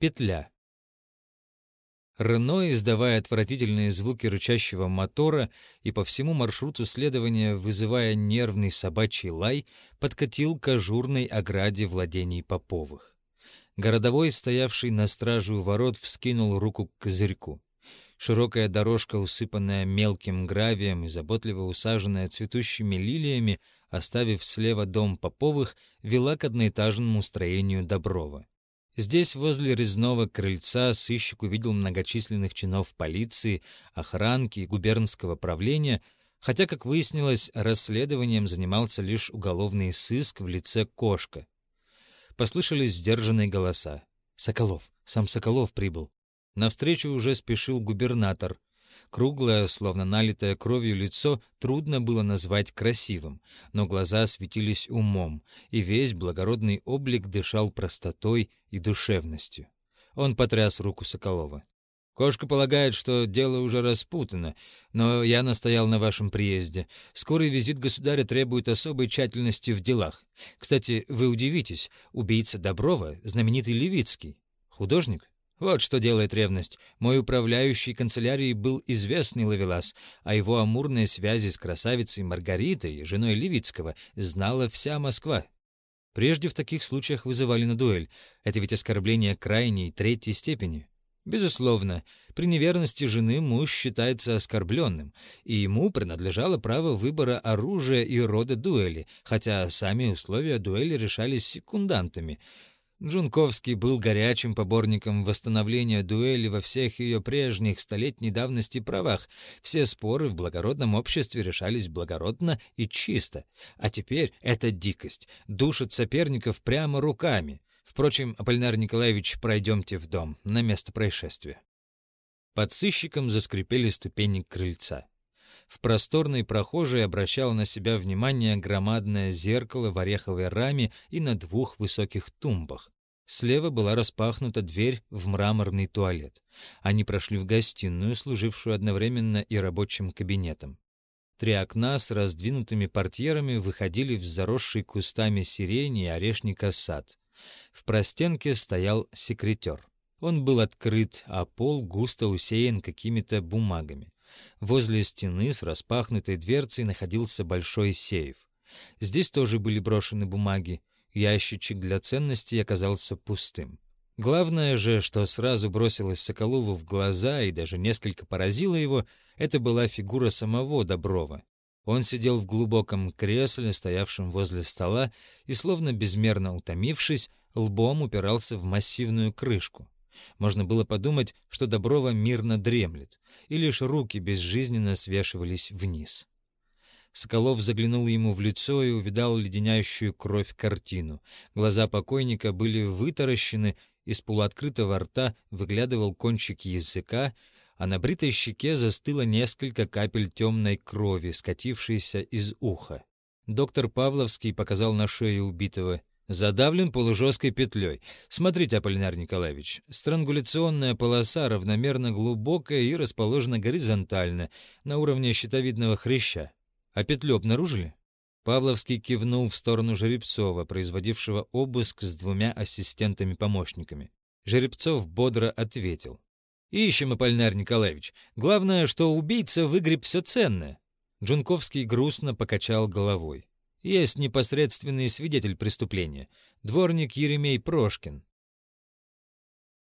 Петля. Рено, издавая отвратительные звуки рычащего мотора и по всему маршруту следования вызывая нервный собачий лай, подкатил к ажурной ограде владений Поповых. Городовой, стоявший на страже у ворот, вскинул руку к козырьку. Широкая дорожка, усыпанная мелким гравием и заботливо усаженная цветущими лилиями, оставив слева дом Поповых, вела к одноэтажному строению Доброва. Здесь, возле резного крыльца, сыщик увидел многочисленных чинов полиции, охранки и губернского правления, хотя, как выяснилось, расследованием занимался лишь уголовный сыск в лице кошка. Послышались сдержанные голоса. «Соколов! Сам Соколов прибыл!» Навстречу уже спешил губернатор. Круглое, словно налитое кровью лицо трудно было назвать красивым, но глаза светились умом, и весь благородный облик дышал простотой и душевностью. Он потряс руку Соколова. «Кошка полагает, что дело уже распутано, но я настоял на вашем приезде. Скорый визит государя требует особой тщательности в делах. Кстати, вы удивитесь, убийца Доброва — знаменитый Левицкий. Художник? Вот что делает ревность. Мой управляющий канцелярией был известный ловелас, а его амурные связи с красавицей Маргаритой, женой Левицкого, знала вся Москва. Прежде в таких случаях вызывали на дуэль. Это ведь оскорбление крайней, третьей степени. Безусловно, при неверности жены муж считается оскорбленным, и ему принадлежало право выбора оружия и рода дуэли, хотя сами условия дуэли решались секундантами — Джунковский был горячим поборником восстановления дуэли во всех ее прежних столетней давности правах. Все споры в благородном обществе решались благородно и чисто. А теперь эта дикость душит соперников прямо руками. Впрочем, Аполлинар Николаевич, пройдемте в дом, на место происшествия. Под сыщиком заскрипели ступени крыльца. В просторной прохожей обращало на себя внимание громадное зеркало в ореховой раме и на двух высоких тумбах. Слева была распахнута дверь в мраморный туалет. Они прошли в гостиную, служившую одновременно и рабочим кабинетом. Три окна с раздвинутыми портьерами выходили в заросший кустами сирени и орешника сад. В простенке стоял секретер. Он был открыт, а пол густо усеян какими-то бумагами. Возле стены с распахнутой дверцей находился большой сейф. Здесь тоже были брошены бумаги. Ящичек для ценностей оказался пустым. Главное же, что сразу бросилось Соколову в глаза и даже несколько поразило его, это была фигура самого Доброва. Он сидел в глубоком кресле, стоявшем возле стола, и, словно безмерно утомившись, лбом упирался в массивную крышку. Можно было подумать, что Доброва мирно дремлет, и лишь руки безжизненно свешивались вниз. Соколов заглянул ему в лицо и увидал леденящую кровь картину. Глаза покойника были вытаращены, из полуоткрытого рта выглядывал кончик языка, а на бритой щеке застыло несколько капель темной крови, скатившейся из уха. Доктор Павловский показал на шею убитого. Задавлен полужесткой петлей. Смотрите, Аполлинар Николаевич, странгуляционная полоса равномерно глубокая и расположена горизонтально, на уровне щитовидного хряща. А петлю обнаружили? Павловский кивнул в сторону Жеребцова, производившего обыск с двумя ассистентами-помощниками. Жеребцов бодро ответил. «Ищем, Аполлинар Николаевич. Главное, что убийца выгреб все ценное». Джунковский грустно покачал головой. «Есть непосредственный свидетель преступления. Дворник Еремей Прошкин.